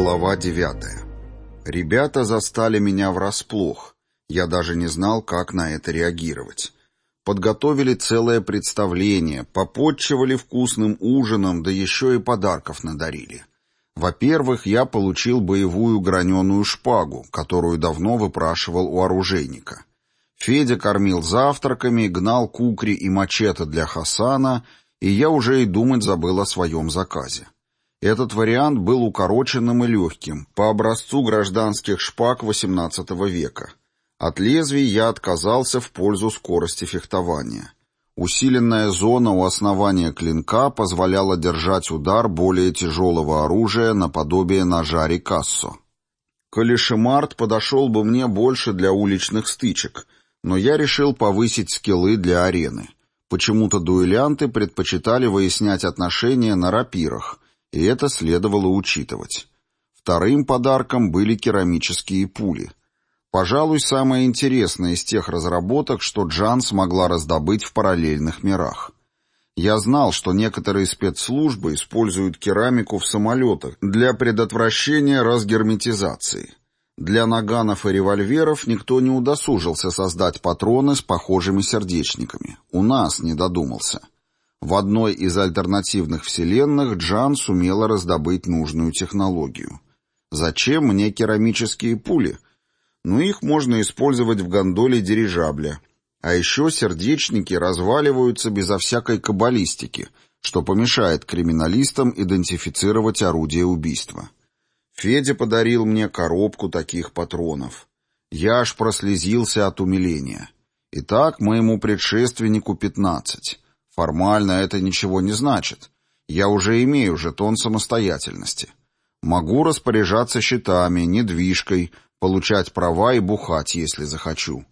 Глава девятая. Ребята застали меня врасплох. Я даже не знал, как на это реагировать. Подготовили целое представление, попотчевали вкусным ужином, да еще и подарков надарили. Во-первых, я получил боевую граненую шпагу, которую давно выпрашивал у оружейника. Федя кормил завтраками, гнал кукри и мачете для Хасана, и я уже и думать забыл о своем заказе. Этот вариант был укороченным и легким, по образцу гражданских шпаг XVIII века. От лезвий я отказался в пользу скорости фехтования. Усиленная зона у основания клинка позволяла держать удар более тяжелого оружия наподобие ножа Рикассо. Калишемарт подошел бы мне больше для уличных стычек, но я решил повысить скиллы для арены. Почему-то дуэлянты предпочитали выяснять отношения на рапирах, и это следовало учитывать. Вторым подарком были керамические пули. Пожалуй, самое интересное из тех разработок, что Джан смогла раздобыть в параллельных мирах. Я знал, что некоторые спецслужбы используют керамику в самолетах для предотвращения разгерметизации. Для наганов и револьверов никто не удосужился создать патроны с похожими сердечниками. У нас не додумался. В одной из альтернативных вселенных Джан сумела раздобыть нужную технологию. Зачем мне керамические пули? но их можно использовать в гондоле дирижабля. А еще сердечники разваливаются безо всякой каббалистики, что помешает криминалистам идентифицировать орудие убийства. Федя подарил мне коробку таких патронов. Я аж прослезился от умиления. Итак, моему предшественнику пятнадцать. Формально это ничего не значит. Я уже имею жетон самостоятельности. Могу распоряжаться счетами, недвижкой, получать права и бухать, если захочу.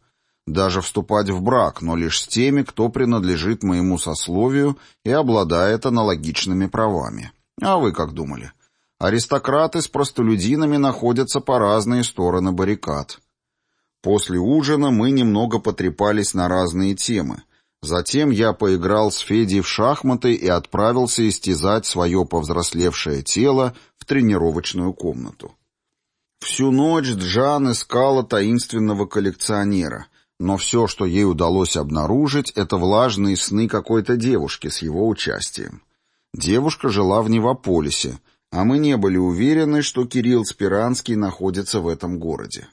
Даже вступать в брак, но лишь с теми, кто принадлежит моему сословию и обладает аналогичными правами. А вы как думали? Аристократы с простолюдинами находятся по разные стороны баррикад. После ужина мы немного потрепались на разные темы. Затем я поиграл с Федей в шахматы и отправился истязать свое повзрослевшее тело в тренировочную комнату. Всю ночь Джан искала таинственного коллекционера, но все, что ей удалось обнаружить, это влажные сны какой-то девушки с его участием. Девушка жила в Невополисе, а мы не были уверены, что Кирилл Спиранский находится в этом городе.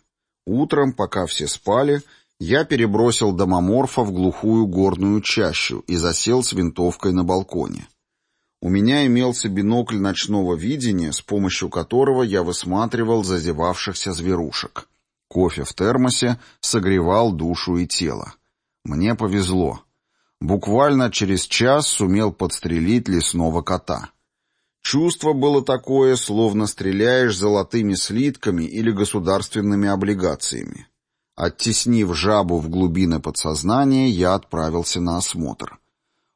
Утром, пока все спали, я перебросил домоморфа в глухую горную чащу и засел с винтовкой на балконе. У меня имелся бинокль ночного видения, с помощью которого я высматривал зазевавшихся зверушек. Кофе в термосе согревал душу и тело. Мне повезло. Буквально через час сумел подстрелить лесного кота. Чувство было такое, словно стреляешь золотыми слитками или государственными облигациями. Оттеснив жабу в глубины подсознания, я отправился на осмотр.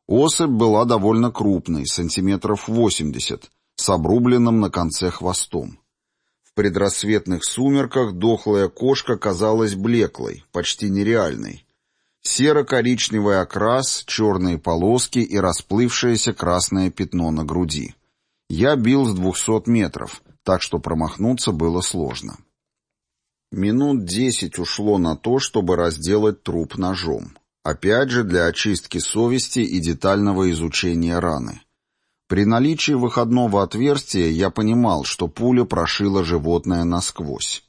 Особь была довольно крупной, сантиметров 80, с обрубленным на конце хвостом. В предрассветных сумерках дохлая кошка казалась блеклой, почти нереальной. Серо-коричневый окрас, черные полоски и расплывшееся красное пятно на груди. Я бил с двухсот метров, так что промахнуться было сложно. Минут десять ушло на то, чтобы разделать труп ножом. Опять же, для очистки совести и детального изучения раны. При наличии выходного отверстия я понимал, что пуля прошила животное насквозь.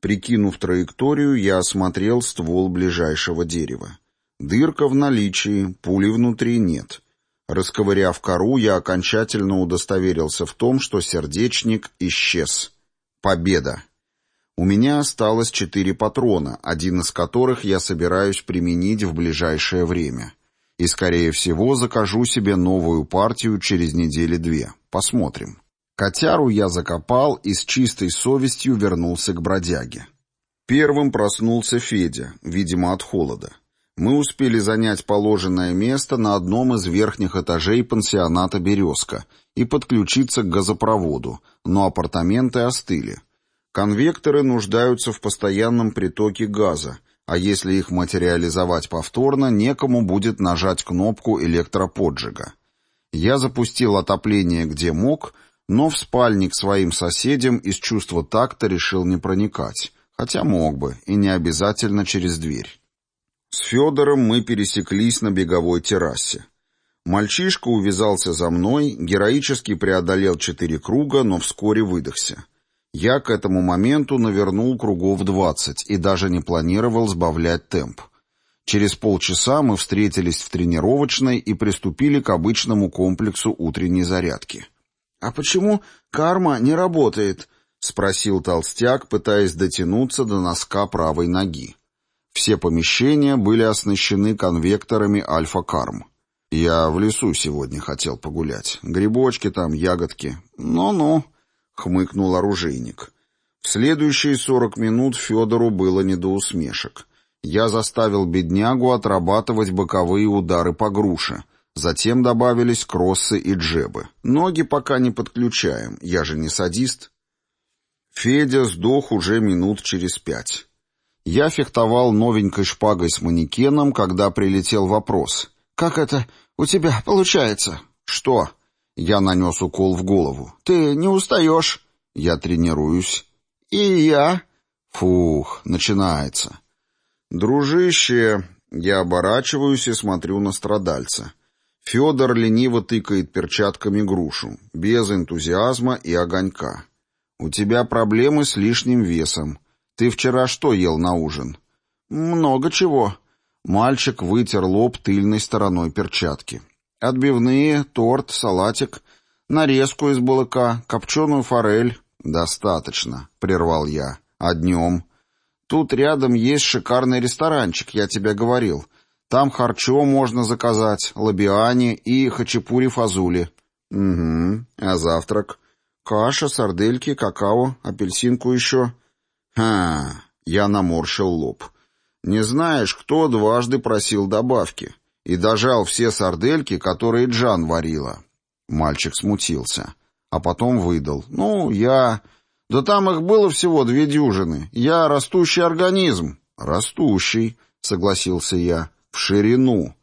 Прикинув траекторию, я осмотрел ствол ближайшего дерева. Дырка в наличии, пули внутри нет. Расковыряв кору, я окончательно удостоверился в том, что сердечник исчез. Победа! У меня осталось четыре патрона, один из которых я собираюсь применить в ближайшее время. И, скорее всего, закажу себе новую партию через недели две. Посмотрим. Котяру я закопал и с чистой совестью вернулся к бродяге. Первым проснулся Федя, видимо, от холода. Мы успели занять положенное место на одном из верхних этажей пансионата «Березка» и подключиться к газопроводу, но апартаменты остыли. Конвекторы нуждаются в постоянном притоке газа, а если их материализовать повторно, некому будет нажать кнопку электроподжига. Я запустил отопление где мог, но в спальне к своим соседям из чувства такта решил не проникать, хотя мог бы, и не обязательно через дверь. С Федором мы пересеклись на беговой террасе. Мальчишка увязался за мной, героически преодолел четыре круга, но вскоре выдохся. Я к этому моменту навернул кругов двадцать и даже не планировал сбавлять темп. Через полчаса мы встретились в тренировочной и приступили к обычному комплексу утренней зарядки. «А почему карма не работает?» — спросил толстяк, пытаясь дотянуться до носка правой ноги. Все помещения были оснащены конвекторами альфа-карм. Я в лесу сегодня хотел погулять. Грибочки там, ягодки. Ну-ну, хмыкнул оружейник. В следующие сорок минут Федору было не до усмешек. Я заставил беднягу отрабатывать боковые удары по груше. Затем добавились кроссы и джебы. Ноги пока не подключаем, я же не садист. Федя сдох уже минут через пять. Я фехтовал новенькой шпагой с манекеном, когда прилетел вопрос. «Как это у тебя получается?» «Что?» Я нанес укол в голову. «Ты не устаешь?» «Я тренируюсь». «И я?» «Фух, начинается». «Дружище...» Я оборачиваюсь и смотрю на страдальца. Федор лениво тыкает перчатками грушу, без энтузиазма и огонька. «У тебя проблемы с лишним весом. Ты вчера что ел на ужин?» «Много чего». Мальчик вытер лоб тыльной стороной перчатки. «Отбивные, торт, салатик, нарезку из балыка, копченую форель». «Достаточно», — прервал я. «А днем?» «Тут рядом есть шикарный ресторанчик, я тебе говорил. Там харчо можно заказать, лабиани и хачапури-фазули». «Угу. А завтрак?» «Каша, сардельки, какао, апельсинку еще». «Ха!» — я наморщил лоб. «Не знаешь, кто дважды просил добавки?» И дожал все сардельки, которые Джан варила. Мальчик смутился, а потом выдал. «Ну, я...» «Да там их было всего две дюжины. Я растущий организм». «Растущий», — согласился я, — «в ширину».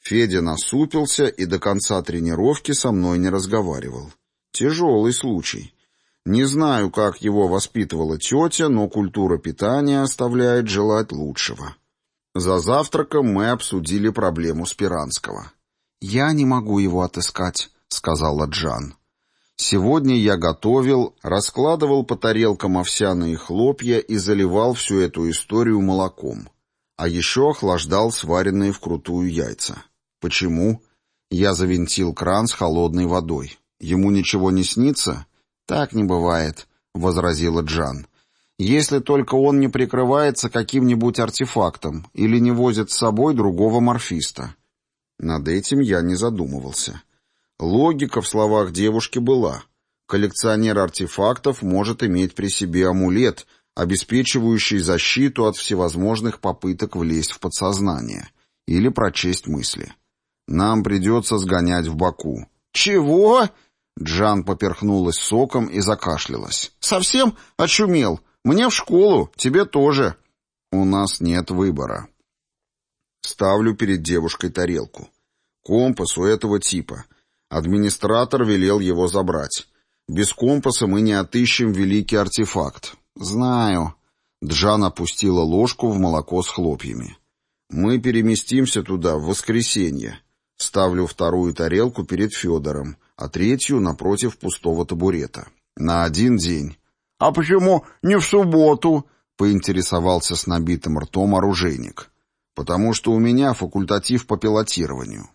Федя насупился и до конца тренировки со мной не разговаривал. Тяжелый случай. Не знаю, как его воспитывала тетя, но культура питания оставляет желать лучшего. За завтраком мы обсудили проблему Спиранского. «Я не могу его отыскать», — сказала Джан. Сегодня я готовил, раскладывал по тарелкам овсяные хлопья и заливал всю эту историю молоком. А еще охлаждал сваренные вкрутую яйца. Почему? Я завинтил кран с холодной водой. Ему ничего не снится? «Так не бывает», — возразила Джан. «Если только он не прикрывается каким-нибудь артефактом или не возит с собой другого морфиста». Над этим я не задумывался. Логика в словах девушки была. Коллекционер артефактов может иметь при себе амулет, обеспечивающий защиту от всевозможных попыток влезть в подсознание или прочесть мысли. Нам придется сгонять в Баку. «Чего?» Джан поперхнулась соком и закашлялась. «Совсем очумел? Мне в школу, тебе тоже». «У нас нет выбора». Ставлю перед девушкой тарелку. Компас у этого типа. Администратор велел его забрать. Без компаса мы не отыщем великий артефакт. Знаю. Джан опустила ложку в молоко с хлопьями. Мы переместимся туда в воскресенье. Ставлю вторую тарелку перед Федором а третью напротив пустого табурета. На один день. «А почему не в субботу?» — поинтересовался с набитым ртом оружейник. «Потому что у меня факультатив по пилотированию».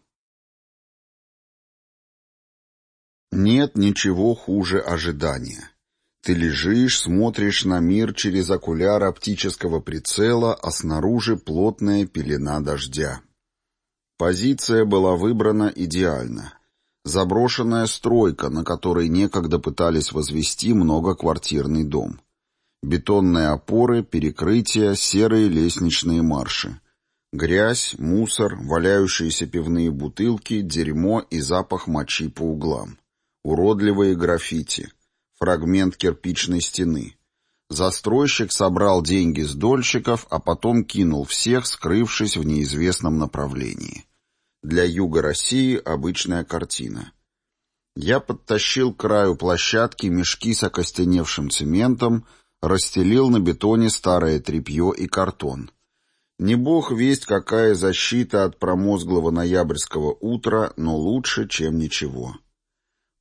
Нет ничего хуже ожидания. Ты лежишь, смотришь на мир через окуляр оптического прицела, а снаружи плотная пелена дождя. Позиция была выбрана идеально. Заброшенная стройка, на которой некогда пытались возвести многоквартирный дом. Бетонные опоры, перекрытия, серые лестничные марши. Грязь, мусор, валяющиеся пивные бутылки, дерьмо и запах мочи по углам. Уродливые граффити. Фрагмент кирпичной стены. Застройщик собрал деньги с дольщиков, а потом кинул всех, скрывшись в неизвестном направлении. Для юга России обычная картина. Я подтащил к краю площадки мешки с окостеневшим цементом, расстелил на бетоне старое тряпье и картон. Не бог весть, какая защита от промозглого ноябрьского утра, но лучше, чем ничего.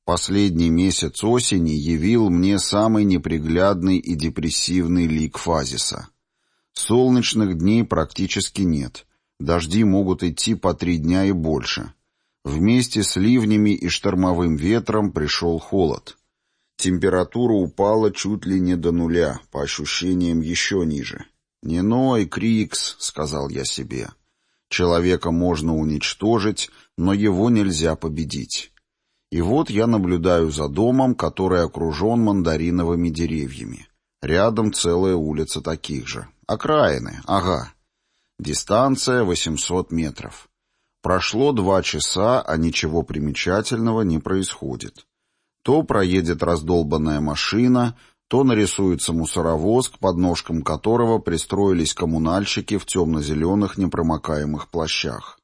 Последний месяц осени явил мне самый неприглядный и депрессивный лик фазиса. Солнечных дней практически нет. Дожди могут идти по три дня и больше. Вместе с ливнями и штормовым ветром пришел холод. Температура упала чуть ли не до нуля, по ощущениям еще ниже. «Не ной, Крикс», — сказал я себе. «Человека можно уничтожить, но его нельзя победить». И вот я наблюдаю за домом, который окружен мандариновыми деревьями. Рядом целая улица таких же. Окраины, ага. Дистанция 800 метров. Прошло два часа, а ничего примечательного не происходит. То проедет раздолбанная машина, то нарисуется мусоровоз, к подножкам которого пристроились коммунальщики в темно-зеленых непромокаемых плащах.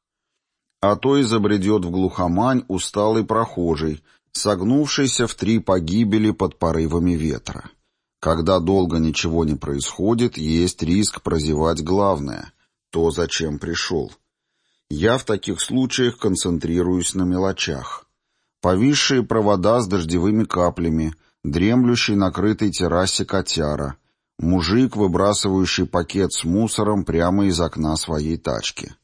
А то изобретет в глухомань усталый прохожий, согнувшийся в три погибели под порывами ветра. Когда долго ничего не происходит, есть риск прозевать главное — то, зачем пришел. Я в таких случаях концентрируюсь на мелочах. Повисшие провода с дождевыми каплями, дремлющий на крытой террасе котяра, мужик, выбрасывающий пакет с мусором прямо из окна своей тачки.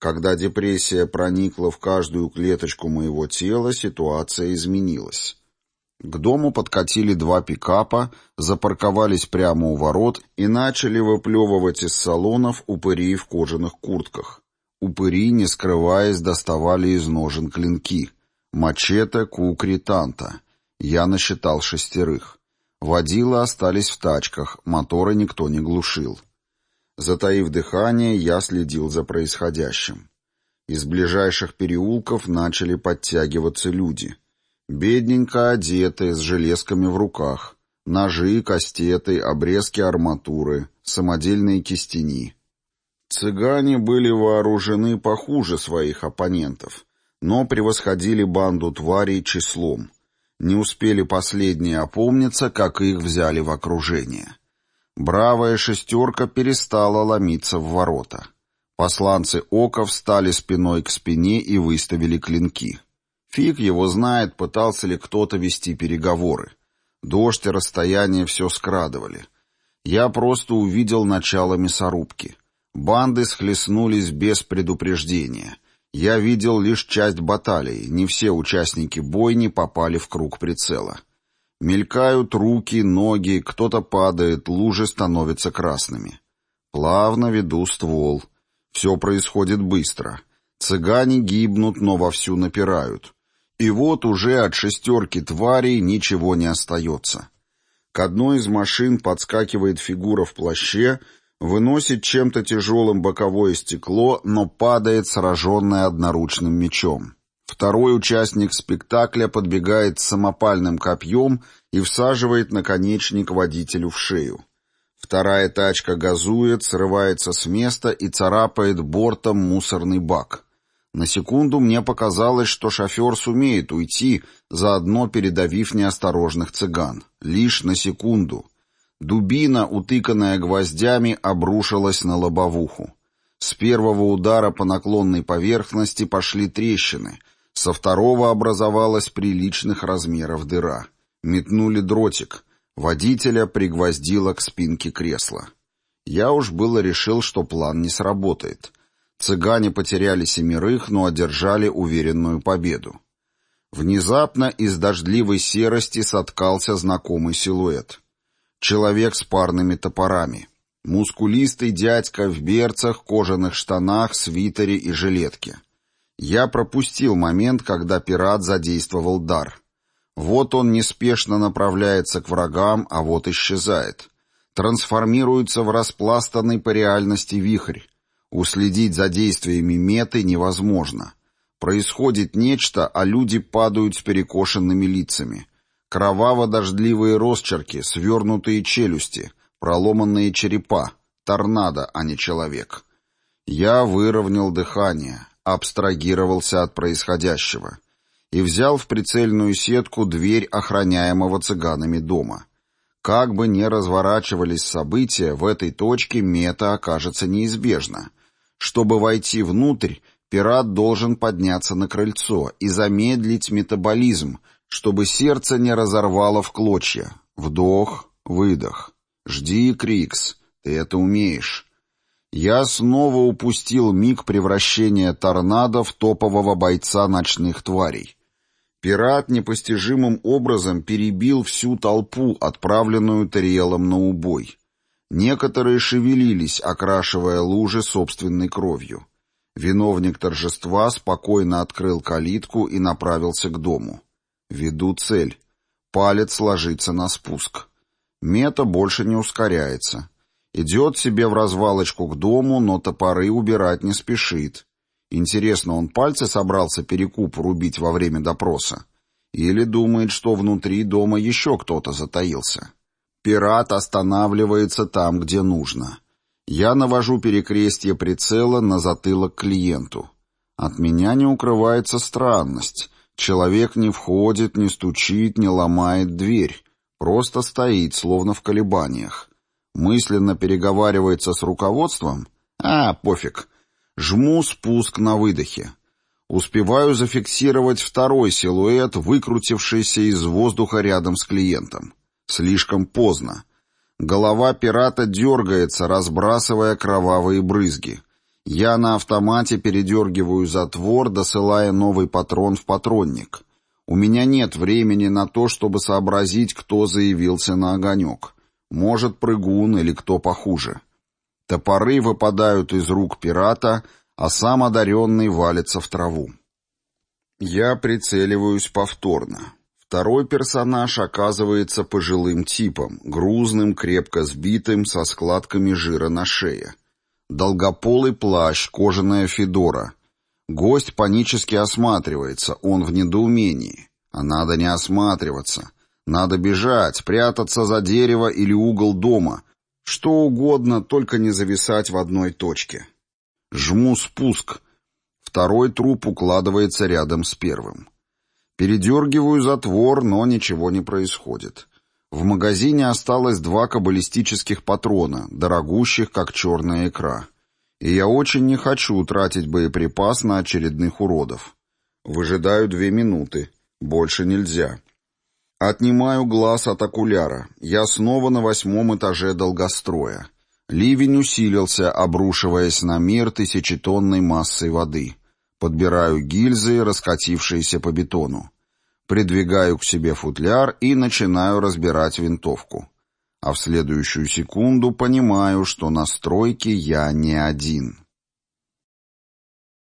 Когда депрессия проникла в каждую клеточку моего тела, ситуация изменилась. К дому подкатили два пикапа, запарковались прямо у ворот и начали выплевывать из салонов упыри в кожаных куртках. Упыри, не скрываясь, доставали из ножен клинки. Мачете, кукри, танта. Я насчитал шестерых. Водилы остались в тачках, моторы никто не глушил. Затаив дыхание, я следил за происходящим. Из ближайших переулков начали подтягиваться люди — Бедненько одетые, с железками в руках. Ножи, кастеты, обрезки арматуры, самодельные кистени. Цыгане были вооружены похуже своих оппонентов, но превосходили банду тварей числом. Не успели последние опомниться, как их взяли в окружение. Бравая шестерка перестала ломиться в ворота. Посланцы Ока встали спиной к спине и выставили клинки. Фиг его знает, пытался ли кто-то вести переговоры. Дождь и расстояние все скрадывали. Я просто увидел начало мясорубки. Банды схлестнулись без предупреждения. Я видел лишь часть баталии, не все участники бойни попали в круг прицела. Мелькают руки, ноги, кто-то падает, лужи становятся красными. Плавно веду ствол. Все происходит быстро. Цыгане гибнут, но вовсю напирают. И вот уже от шестерки тварей ничего не остается. К одной из машин подскакивает фигура в плаще, выносит чем-то тяжелым боковое стекло, но падает сраженная одноручным мечом. Второй участник спектакля подбегает с самопальным копьем и всаживает наконечник водителю в шею. Вторая тачка газует, срывается с места и царапает бортом мусорный бак. На секунду мне показалось, что шофер сумеет уйти, заодно передавив неосторожных цыган. Лишь на секунду. Дубина, утыканная гвоздями, обрушилась на лобовуху. С первого удара по наклонной поверхности пошли трещины, со второго образовалась приличных размеров дыра. Метнули дротик. Водителя пригвоздило к спинке кресла. Я уж было решил, что план не сработает — Цыгане потеряли семерых, но одержали уверенную победу. Внезапно из дождливой серости соткался знакомый силуэт. Человек с парными топорами. Мускулистый дядька в берцах, кожаных штанах, свитере и жилетке. Я пропустил момент, когда пират задействовал дар. Вот он неспешно направляется к врагам, а вот исчезает. Трансформируется в распластанный по реальности вихрь. Уследить за действиями меты невозможно. Происходит нечто, а люди падают с перекошенными лицами. Кроваво-дождливые росчерки, свернутые челюсти, проломанные черепа. Торнадо, а не человек. Я выровнял дыхание, абстрагировался от происходящего. и взял в прицельную сетку дверь охраняемого цыганами дома. Как бы ни разворачивались события, в этой точке мета окажется неизбежна. Чтобы войти внутрь, пират должен подняться на крыльцо и замедлить метаболизм, чтобы сердце не разорвало в клочья. Вдох, выдох. Жди, Крикс, ты это умеешь. Я снова упустил миг превращения торнадо в топового бойца ночных тварей. Пират непостижимым образом перебил всю толпу, отправленную Тариэлом на убой. Некоторые шевелились, окрашивая лужи собственной кровью. Виновник торжества спокойно открыл калитку и направился к дому. Веду цель. Палец ложится на спуск. Мета больше не ускоряется. Идет себе в развалочку к дому, но топоры убирать не спешит. Интересно, он пальцы собрался перекуп рубить во время допроса? Или думает, что внутри дома еще кто-то затаился? Пират останавливается там, где нужно. Я навожу перекрестье прицела на затылок клиенту. От меня не укрывается странность. Человек не входит, не стучит, не ломает дверь. Просто стоит, словно в колебаниях. Мысленно переговаривается с руководством? А, пофиг. Жму спуск на выдохе. Успеваю зафиксировать второй силуэт, выкрутившийся из воздуха рядом с клиентом. Слишком поздно. Голова пирата дергается, разбрасывая кровавые брызги. Я на автомате передергиваю затвор, досылая новый патрон в патронник. У меня нет времени на то, чтобы сообразить, кто заявился на огонек. Может, прыгун или кто похуже. Топоры выпадают из рук пирата, а сам одаренный валится в траву. Я прицеливаюсь повторно. Второй персонаж оказывается пожилым типом, грузным, крепко сбитым, со складками жира на шее. Долгополый плащ, кожаная федора. Гость панически осматривается, он в недоумении. А надо не осматриваться. Надо бежать, прятаться за дерево или угол дома, что угодно, только не зависать в одной точке. Жму спуск. Второй труп укладывается рядом с первым. Передергиваю затвор, но ничего не происходит. В магазине осталось два каббалистических патрона, дорогущих, как черная икра. И я очень не хочу тратить боеприпас на очередных уродов. Выжидаю две минуты. Больше нельзя. Отнимаю глаз от окуляра. Я снова на восьмом этаже долгостроя. Ливень усилился, обрушиваясь на мир тысячетонной массой воды. Подбираю гильзы, раскатившиеся по бетону. Придвигаю к себе футляр и начинаю разбирать винтовку. А в следующую секунду понимаю, что на стройке я не один.